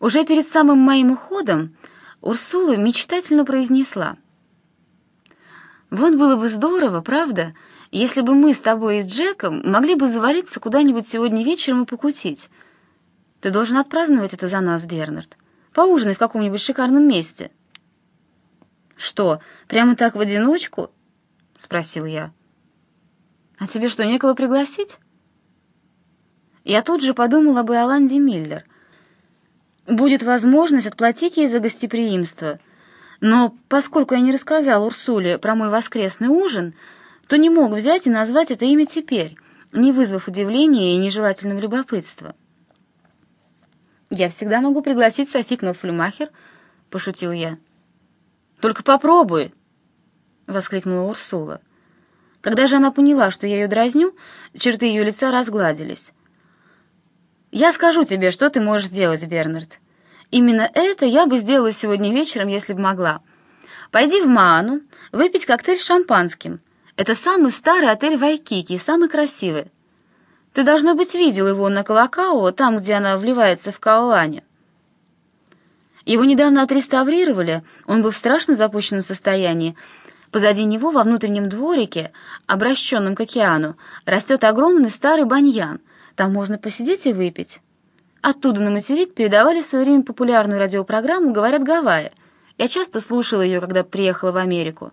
Уже перед самым моим уходом Урсула мечтательно произнесла. «Вот было бы здорово, правда, если бы мы с тобой и с Джеком могли бы завалиться куда-нибудь сегодня вечером и покутить. Ты должен отпраздновать это за нас, Бернард. Поужинай в каком-нибудь шикарном месте». «Что, прямо так в одиночку?» — спросил я. «А тебе что, некого пригласить?» Я тут же подумала об Иоланде Миллер. Будет возможность отплатить ей за гостеприимство. Но поскольку я не рассказал Урсуле про мой воскресный ужин, то не мог взять и назвать это имя теперь, не вызвав удивления и нежелательного любопытства. «Я всегда могу пригласить Софи Кнопфлюмахер», — пошутил я. «Только попробуй!» — воскликнула Урсула. Когда же она поняла, что я ее дразню, черты ее лица разгладились. «Я скажу тебе, что ты можешь сделать, Бернард. Именно это я бы сделала сегодня вечером, если бы могла. Пойди в Маану, выпить коктейль с шампанским. Это самый старый отель в Айкике и самый красивый. Ты, должно быть, видел его на Колокао, там, где она вливается в Каолане. Его недавно отреставрировали, он был в страшно запущенном состоянии. Позади него, во внутреннем дворике, обращенном к океану, растет огромный старый баньян, там можно посидеть и выпить. Оттуда на материк передавали в свое время популярную радиопрограмму «Говорят Гавайи». Я часто слушала ее, когда приехала в Америку.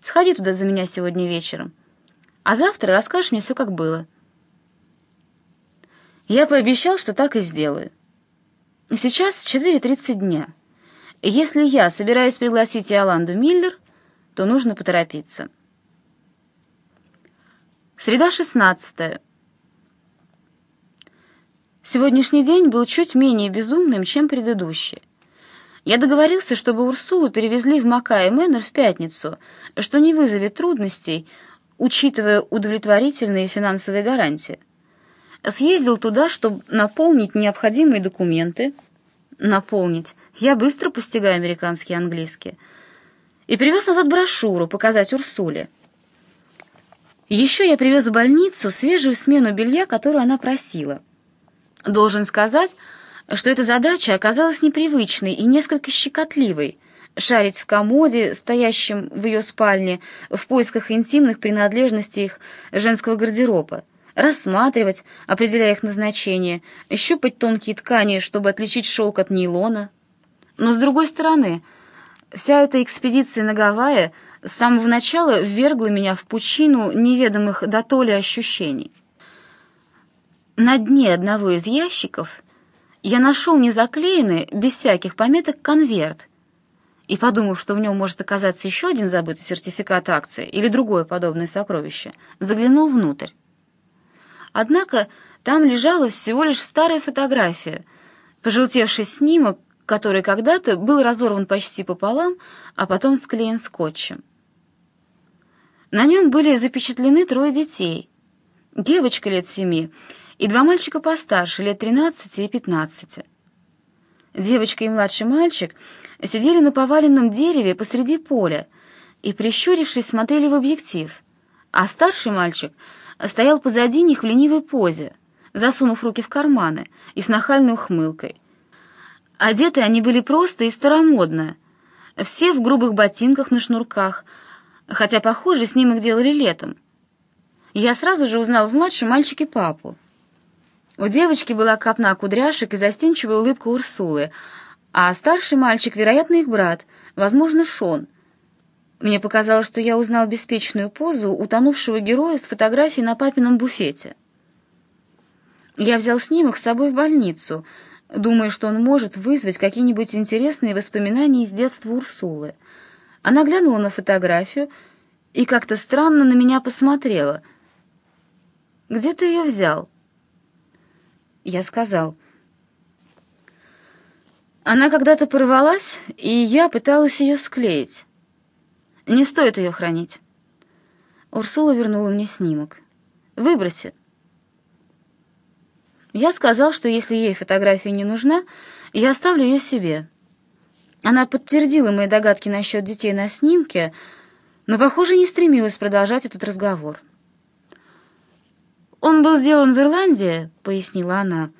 Сходи туда за меня сегодня вечером. А завтра расскажешь мне все, как было. Я пообещал, что так и сделаю. Сейчас 4.30 дня. Если я собираюсь пригласить Иоланду Миллер, то нужно поторопиться. Среда 16 Сегодняшний день был чуть менее безумным, чем предыдущий. Я договорился, чтобы Урсулу перевезли в Макай Мэннер в пятницу, что не вызовет трудностей, учитывая удовлетворительные финансовые гарантии. Съездил туда, чтобы наполнить необходимые документы. Наполнить. Я быстро постигаю американский и английский. И привез назад брошюру показать Урсуле. Еще я привез в больницу свежую смену белья, которую она просила — Должен сказать, что эта задача оказалась непривычной и несколько щекотливой — шарить в комоде, стоящем в ее спальне, в поисках интимных принадлежностей их женского гардероба, рассматривать, определяя их назначение, щупать тонкие ткани, чтобы отличить шелк от нейлона. Но, с другой стороны, вся эта экспедиция на Гавайи с самого начала ввергла меня в пучину неведомых до толи ощущений. На дне одного из ящиков я нашел незаклеенный, без всяких пометок, конверт, и, подумав, что в нем может оказаться еще один забытый сертификат акции или другое подобное сокровище, заглянул внутрь. Однако там лежала всего лишь старая фотография, пожелтевший снимок, который когда-то был разорван почти пополам, а потом склеен скотчем. На нем были запечатлены трое детей. Девочка лет семи и два мальчика постарше, лет 13 и 15. Девочка и младший мальчик сидели на поваленном дереве посреди поля и, прищурившись, смотрели в объектив, а старший мальчик стоял позади них в ленивой позе, засунув руки в карманы и с нахальной ухмылкой. Одеты они были просто и старомодно, все в грубых ботинках на шнурках, хотя, похоже, с ним их делали летом. Я сразу же узнал в младшем мальчике папу. У девочки была копна кудряшек и застенчивая улыбка Урсулы, а старший мальчик, вероятно, их брат, возможно, Шон. Мне показалось, что я узнал беспечную позу утонувшего героя с фотографией на папином буфете. Я взял снимок с собой в больницу, думая, что он может вызвать какие-нибудь интересные воспоминания из детства Урсулы. Она глянула на фотографию и как-то странно на меня посмотрела. «Где ты ее взял?» Я сказал. Она когда-то порвалась, и я пыталась ее склеить. Не стоит ее хранить. Урсула вернула мне снимок. Выброси. Я сказал, что если ей фотография не нужна, я оставлю ее себе. Она подтвердила мои догадки насчет детей на снимке, но, похоже, не стремилась продолжать этот разговор. «Он был сделан в Ирландии», — пояснила она.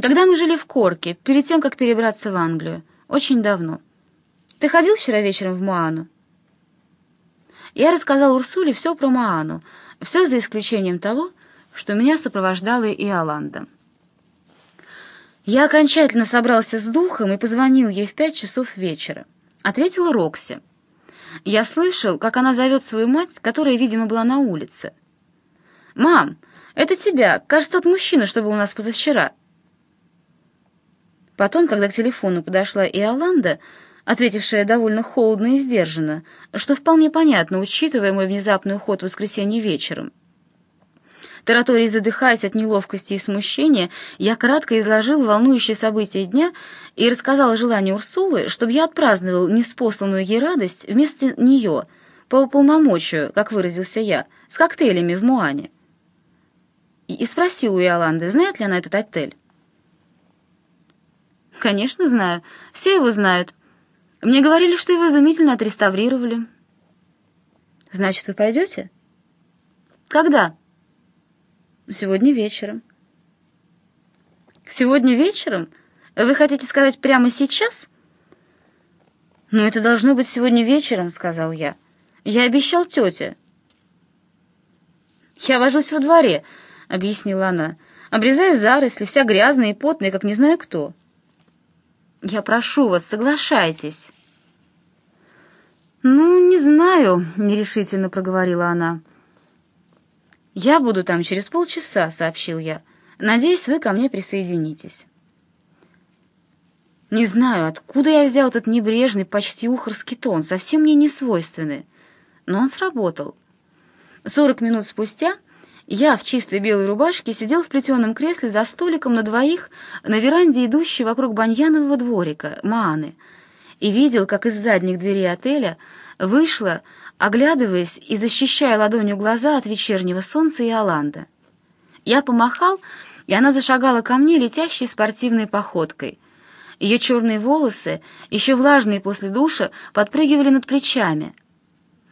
Когда мы жили в Корке, перед тем, как перебраться в Англию. Очень давно. Ты ходил вчера вечером в Моану?» Я рассказал Урсуле все про Моану, все за исключением того, что меня сопровождала Иоланда. Я окончательно собрался с духом и позвонил ей в пять часов вечера. Ответила Рокси. Я слышал, как она зовет свою мать, которая, видимо, была на улице. «Мам, это тебя, кажется, тот мужчина, что был у нас позавчера». Потом, когда к телефону подошла Иоланда, ответившая довольно холодно и сдержанно, что вполне понятно, учитывая мой внезапный уход в воскресенье вечером. Тараторий задыхаясь от неловкости и смущения, я кратко изложил волнующие события дня и рассказал о желании Урсулы, чтобы я отпраздновал неспосланную ей радость вместо нее, по уполномочию, как выразился я, с коктейлями в Муане. И, спросил у Иоланды, знает ли она этот отель. «Конечно знаю. Все его знают. Мне говорили, что его изумительно отреставрировали». «Значит, вы пойдете?» «Когда?» «Сегодня вечером». «Сегодня вечером? Вы хотите сказать прямо сейчас?» «Ну, это должно быть сегодня вечером», — сказал я. «Я обещал тете». «Я вожусь во дворе», — объяснила она, «обрезая заросли, вся грязная и потная, как не знаю кто». Я прошу вас, соглашайтесь». «Ну, не знаю», — нерешительно проговорила она. «Я буду там через полчаса», — сообщил я. «Надеюсь, вы ко мне присоединитесь». Не знаю, откуда я взял этот небрежный, почти ухорский тон, совсем мне не свойственный, но он сработал. Сорок минут спустя я в чистой белой рубашке сидел в плетеном кресле за столиком на двоих на веранде, идущей вокруг баньянового дворика, Мааны, и видел, как из задних дверей отеля вышла, оглядываясь и защищая ладонью глаза от вечернего солнца и Оланда. Я помахал, и она зашагала ко мне летящей спортивной походкой. Ее черные волосы, еще влажные после душа, подпрыгивали над плечами —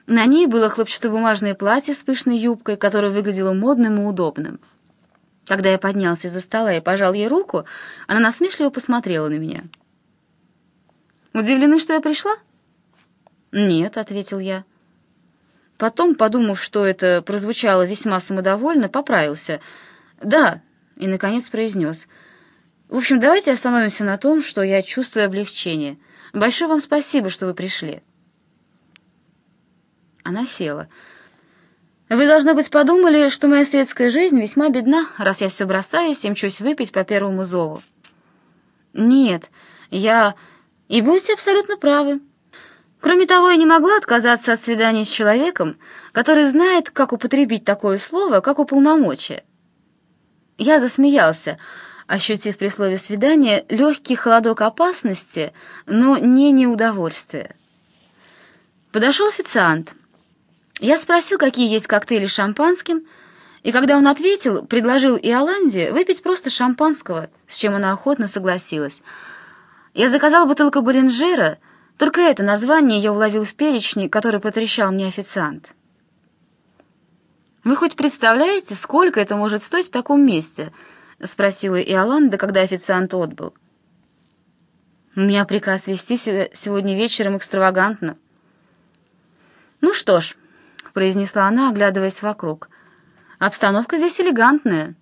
на ней было хлопчатобумажное платье с пышной юбкой, которое выглядело модным и удобным. Когда я поднялся из-за стола и пожал ей руку, она насмешливо посмотрела на меня. «Удивлены, что я пришла?» «Нет», — ответил я. Потом, подумав, что это прозвучало весьма самодовольно, поправился. «Да», — и, наконец, произнес. «В общем, давайте остановимся на том, что я чувствую облегчение. Большое вам спасибо, что вы пришли». Она села. «Вы, должно быть, подумали, что моя светская жизнь весьма бедна, раз я все бросаюсь и мчусь выпить по первому зову». «Нет, я... И будете абсолютно правы. Кроме того, я не могла отказаться от свидания с человеком, который знает, как употребить такое слово, как уполномочие». Я засмеялся, ощутив при слове «свидание» легкий холодок опасности, но не неудовольствия. Подошел официант — я спросил, какие есть коктейли с шампанским, и когда он ответил, предложил Иоланде выпить просто шампанского, с чем она охотно согласилась. Я заказал бутылку Боллинджера, только это название я уловил в перечне, который потрещал мне официант. «Вы хоть представляете, сколько это может стоить в таком месте?» — спросила Иоланда, когда официант отбыл. «У меня приказ вести себя сегодня вечером экстравагантно». «Ну что ж», произнесла она, оглядываясь вокруг. «Обстановка здесь элегантная».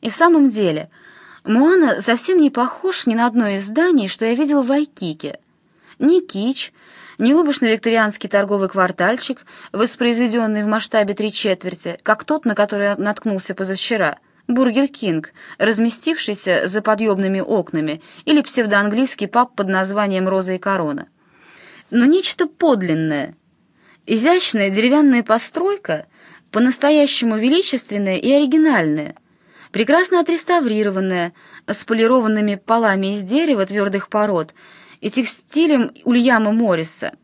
И в самом деле, Моана совсем не похож ни на одно из зданий, что я видел в Вайкики. Не китч, не лубочно-викторианский торговый квартальчик, воспроизведенный в масштабе три четверти, как тот, на который наткнулся позавчера, Burger King, разместившийся за подъемными окнами, или псевдоанглийский паб под названием «Роза и корона». Но нечто подлинное — Изящная деревянная постройка, по-настоящему величественная и оригинальная, прекрасно отреставрированная, с полированными полами из дерева твердых пород и текстилем Ульяма Морриса.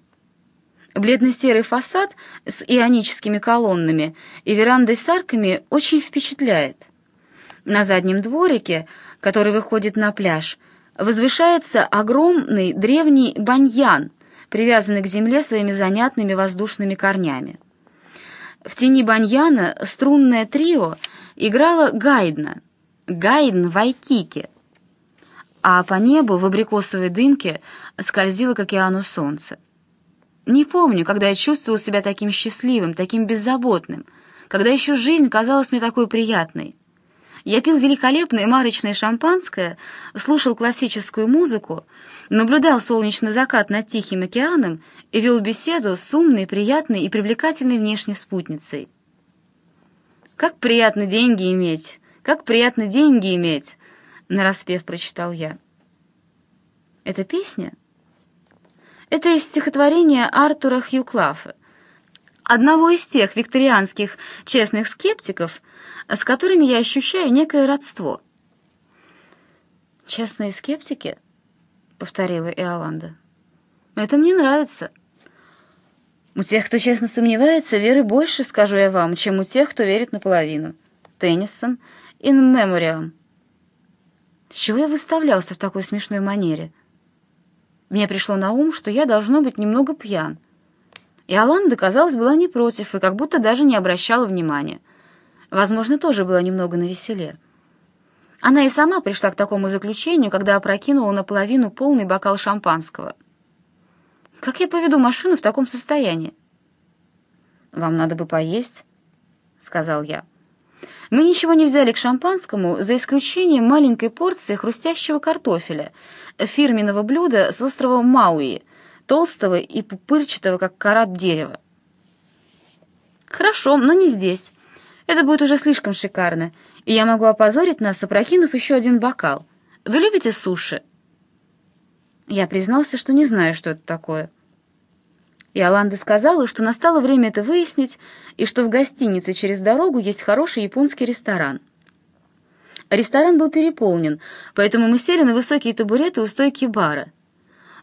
Бледно-серый фасад с ионическими колоннами и верандой с арками очень впечатляет. На заднем дворике, который выходит на пляж, возвышается огромный древний баньян – привязанный к земле своими занятными воздушными корнями. В тени баньяна струнное трио играло гайдна, Гайден в Айкике, а по небу в абрикосовой дымке скользило к океану солнце. Не помню, когда я чувствовал себя таким счастливым, таким беззаботным, когда еще жизнь казалась мне такой приятной. Я пил великолепное марочное шампанское, слушал классическую музыку, наблюдал солнечный закат над Тихим океаном и вел беседу с умной, приятной и привлекательной внешней спутницей. «Как приятно деньги иметь! Как приятно деньги иметь!» — нараспев прочитал я. «Это песня?» Это из стихотворения Артура Хьюклафа, одного из тех викторианских честных скептиков, с которыми я ощущаю некое родство. «Честные скептики?» — повторила Иоланда. «Это мне нравится. У тех, кто честно сомневается, веры больше, скажу я вам, чем у тех, кто верит наполовину. Теннисон, in memoriam». С чего я выставлялся в такой смешной манере? Мне пришло на ум, что я должно быть немного пьян. И Аланда, казалось, была не против и как будто даже не обращала внимания возможно, тоже была немного навеселе. Она и сама пришла к такому заключению, когда опрокинула наполовину полный бокал шампанского. «Как я поведу машину в таком состоянии?» «Вам надо бы поесть», — сказал я. Мы ничего не взяли к шампанскому, за исключением маленькой порции хрустящего картофеля, фирменного блюда с острова Мауи, толстого и пупырчатого, как карат дерева. «Хорошо, но не здесь. Это будет уже слишком шикарно, и я могу опозорить нас, опрокинув еще один бокал. Вы любите суши?» Я признался, что не знаю, что это такое. И Аланда сказала, что настало время это выяснить, и что в гостинице через дорогу есть хороший японский ресторан. Ресторан был переполнен, поэтому мы сели на высокие табуреты у стойки бара.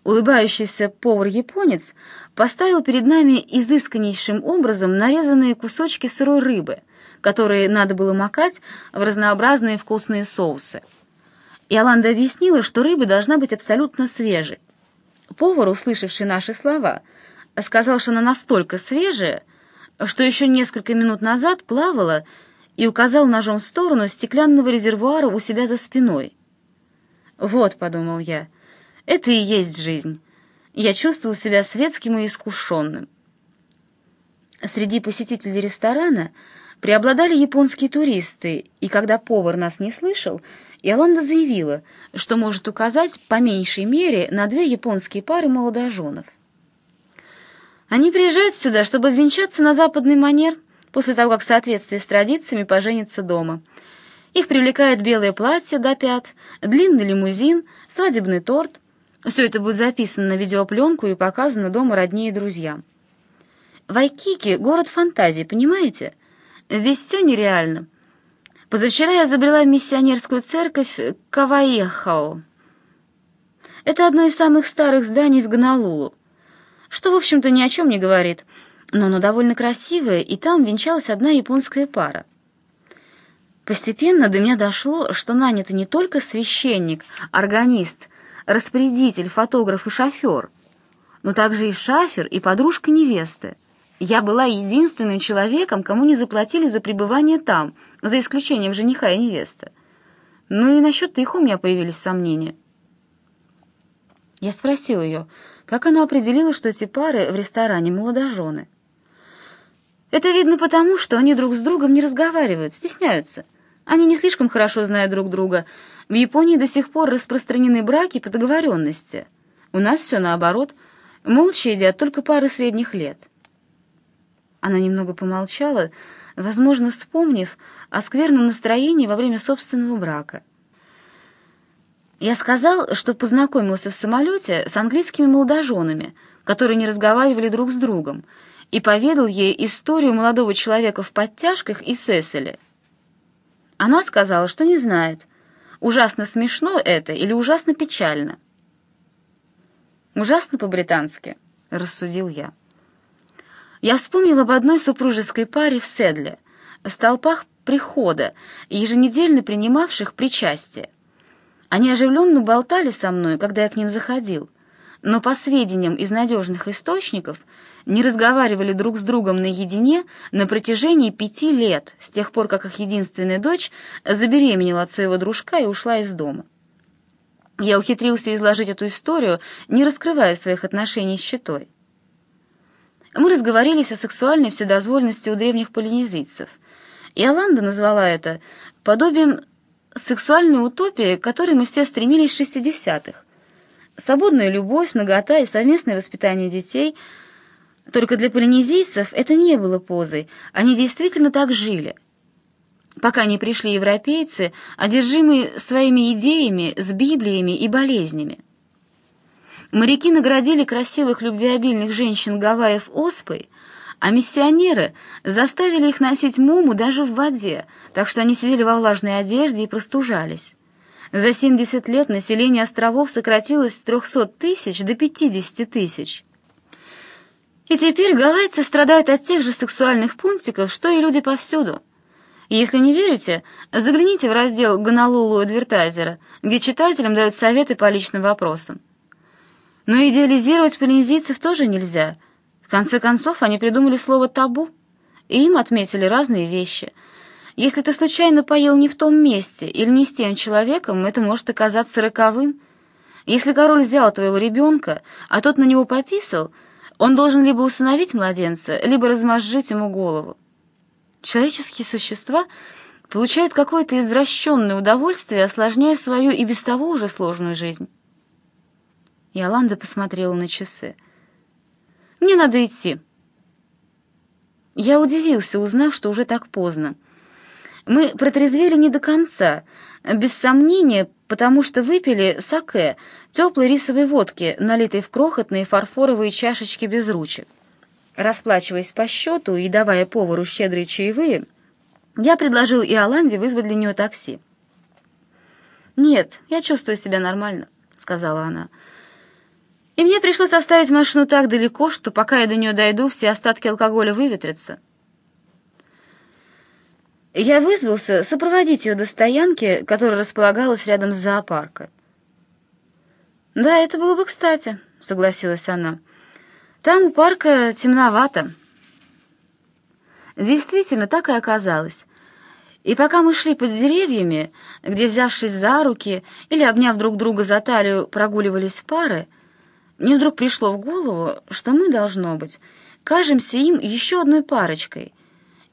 Улыбающийся повар-японец поставил перед нами изысканнейшим образом нарезанные кусочки сырой рыбы — которые надо было макать в разнообразные вкусные соусы. Иоланда объяснила, что рыба должна быть абсолютно свежей. Повар, услышавший наши слова, сказал, что она настолько свежая, что еще несколько минут назад плавала и указал ножом в сторону стеклянного резервуара у себя за спиной. «Вот», — подумал я, — «это и есть жизнь». Я чувствовал себя светским и искушенным. Среди посетителей ресторана преобладали японские туристы, и когда повар нас не слышал, Иоланда заявила, что может указать по меньшей мере на две японские пары молодоженов. Они приезжают сюда, чтобы венчаться на западный манер, после того, как в соответствии с традициями поженятся дома. Их привлекает белое платье до пят, длинный лимузин, свадебный торт. Все это будет записано на видеопленку и показано дома роднее и друзьям. Вайкики — город фантазии, понимаете? — Здесь все нереально. Позавчера я забрела в миссионерскую церковь Каваехао. Это одно из самых старых зданий в Гонолулу, что, в общем-то, ни о чем не говорит, но оно довольно красивое, и там венчалась одна японская пара. Постепенно до меня дошло, что нанято не только священник, органист, распорядитель, фотограф и шофер, но также и шафер и подружка невесты. Я была единственным человеком, кому не заплатили за пребывание там, за исключением жениха и невесты. Ну и насчет их у меня появились сомнения. Я спросил ее, как она определила, что эти пары в ресторане молодожены. Это видно потому, что они друг с другом не разговаривают, стесняются. Они не слишком хорошо знают друг друга. В Японии до сих пор распространены браки по договоренности. У нас все наоборот. Молча едят только пары средних лет. Она немного помолчала, возможно, вспомнив о скверном настроении во время собственного брака. Я сказал, что познакомился в самолете с английскими молодоженами, которые не разговаривали друг с другом, и поведал ей историю молодого человека в подтяжках и Сеселе. Она сказала, что не знает, ужасно смешно это или ужасно печально. «Ужасно по-британски», — рассудил я. Я вспомнил об одной супружеской паре в Седле, в столпах прихода, еженедельно принимавших причастие. Они оживленно болтали со мной, когда я к ним заходил, но, по сведениям из надежных источников, не разговаривали друг с другом наедине на протяжении пяти лет, с тех пор, как их единственная дочь забеременела от своего дружка и ушла из дома. Я ухитрился изложить эту историю, не раскрывая своих отношений с щитой. Мы разговорились о сексуальной вседозволенности у древних полинезийцев, и Аланда назвала это подобием сексуальной утопии, к которой мы все стремились в шестидесятых. Свободная любовь, нагота и совместное воспитание детей. Только для полинезийцев это не было позой, они действительно так жили. Пока не пришли европейцы, одержимые своими идеями, с библиями и болезнями. Моряки наградили красивых любвеобильных женщин Гавайев оспой, а миссионеры заставили их носить муму даже в воде, так что они сидели во влажной одежде и простужались. За 70 лет население островов сократилось с 300 тысяч до 50 тысяч. И теперь гавайцы страдают от тех же сексуальных пунктиков, что и люди повсюду. Если не верите, загляните в раздел «Гонолулу Адвертайзера», где читателям дают советы по личным вопросам. Но идеализировать полинезийцев тоже нельзя. В конце концов, они придумали слово «табу», и им отметили разные вещи — если ты случайно поел не в том месте или не с тем человеком, это может оказаться роковым. Если король взял твоего ребенка, а тот на него пописал, он должен либо усыновить младенца, либо размозжить ему голову. Человеческие существа получают какое-то извращенное удовольствие, осложняя свою и без того уже сложную жизнь. Иоланда посмотрела на часы. «Мне надо идти». Я удивился, узнав, что уже так поздно. Мы протрезвели не до конца, без сомнения, потому что выпили саке, теплой рисовой водки, налитой в крохотные фарфоровые чашечки без ручек. Расплачиваясь по счету и давая повару щедрые чаевые, я предложил Иоланде вызвать для нее такси. «Нет, я чувствую себя нормально», — сказала она. «И мне пришлось оставить машину так далеко, что пока я до нее дойду, все остатки алкоголя выветрятся». Я вызвался сопроводить ее до стоянки, которая располагалась рядом с зоопарком. «Да, это было бы кстати», — согласилась она. «Там у парка темновато». Действительно, так и оказалось. И пока мы шли под деревьями, где, взявшись за руки или обняв друг друга за талию, прогуливались пары, мне вдруг пришло в голову, что мы, должно быть, кажемся им еще одной парочкой,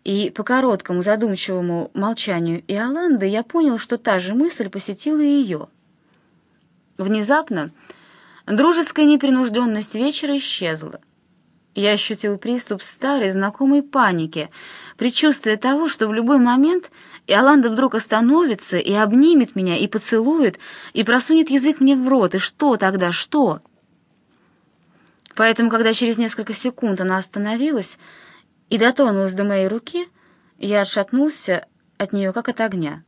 и по короткому задумчивому молчанию Иоланды я понял, что та же мысль посетила и ее. Внезапно дружеская непринужденность вечера исчезла. Я ощутил приступ старой знакомой паники, предчувствие того, что в любой момент Иоланда вдруг остановится и обнимет меня, и поцелует, и просунет язык мне в рот, и что тогда, что? Поэтому, когда через несколько секунд она остановилась, и дотронулась до моей руки, я отшатнулся от нее, как от огня.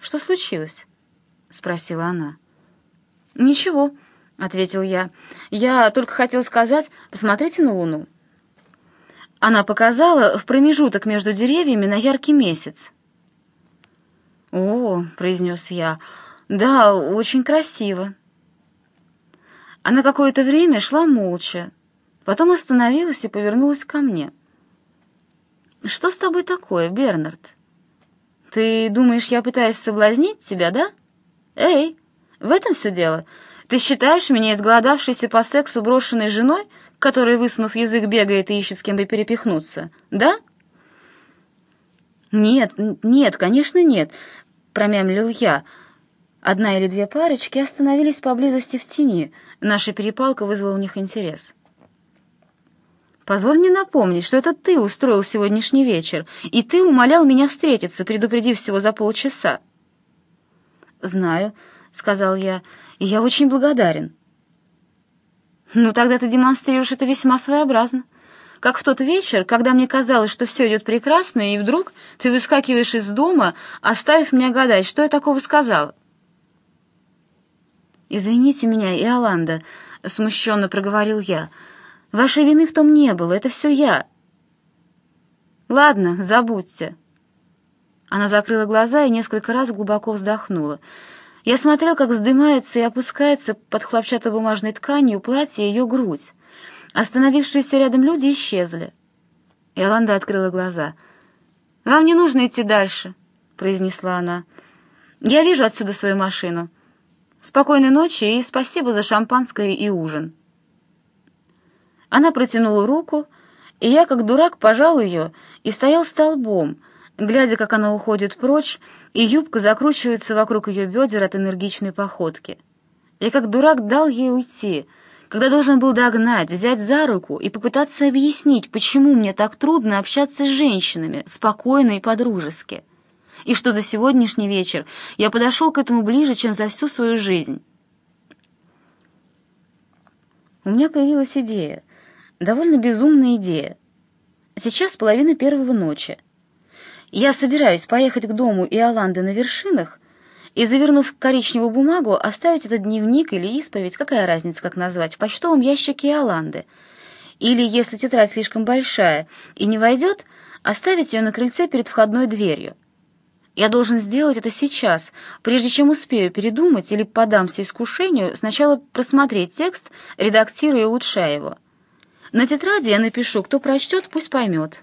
«Что случилось?» — спросила она. «Ничего», — ответил я. «Я только хотел сказать, посмотрите на луну». Она показала в промежуток между деревьями на яркий месяц. «О», — произнес я, — «да, очень красиво». Она какое-то время шла молча, Потом остановилась и повернулась ко мне. «Что с тобой такое, Бернард? Ты думаешь, я пытаюсь соблазнить тебя, да? Эй, в этом все дело. Ты считаешь меня изголодавшейся по сексу брошенной женой, которая, высунув язык, бегает и ищет с кем бы перепихнуться, да?» «Нет, нет, конечно, нет», — промямлил я. Одна или две парочки остановились поблизости в тени. Наша перепалка вызвала у них интерес. Позволь мне напомнить, что это ты устроил сегодняшний вечер, и ты умолял меня встретиться, предупредив всего за полчаса. «Знаю», — сказал я, — «и я очень благодарен». «Ну, тогда ты демонстрируешь это весьма своеобразно. Как в тот вечер, когда мне казалось, что все идет прекрасно, и вдруг ты выскакиваешь из дома, оставив меня гадать, что я такого сказала». «Извините меня, Иоланда», — смущенно проговорил я, — Вашей вины в том не было, это все я. Ладно, забудьте. Она закрыла глаза и несколько раз глубоко вздохнула. Я смотрел, как вздымается и опускается под хлопчатобумажной тканью платья ее грудь. Остановившиеся рядом люди исчезли. Иоланда открыла глаза. «Вам не нужно идти дальше», — произнесла она. «Я вижу отсюда свою машину. Спокойной ночи и спасибо за шампанское и ужин». Она протянула руку, и я, как дурак, пожал ее и стоял столбом, глядя, как она уходит прочь, и юбка закручивается вокруг ее бедер от энергичной походки. Я, как дурак, дал ей уйти — когда должен был догнать, взять за руку и попытаться объяснить, почему мне так трудно общаться с женщинами, спокойно и по-дружески, и что за сегодняшний вечер я подошел к этому ближе, чем за всю свою жизнь. У меня появилась идея, довольно безумная идея. Сейчас половина первого ночи. Я собираюсь поехать к дому Иоланды на вершинах и, завернув коричневую бумагу, оставить этот дневник или исповедь, какая разница, как назвать, в почтовом ящике Иоланды. Или, если тетрадь слишком большая и не войдет, оставить ее на крыльце перед входной дверью. Я должен сделать это сейчас, прежде чем успею передумать или подамся искушению, сначала просмотреть текст, редактируя и улучшая его. На тетради я напишу, кто прочтет, пусть поймет.